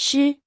诗。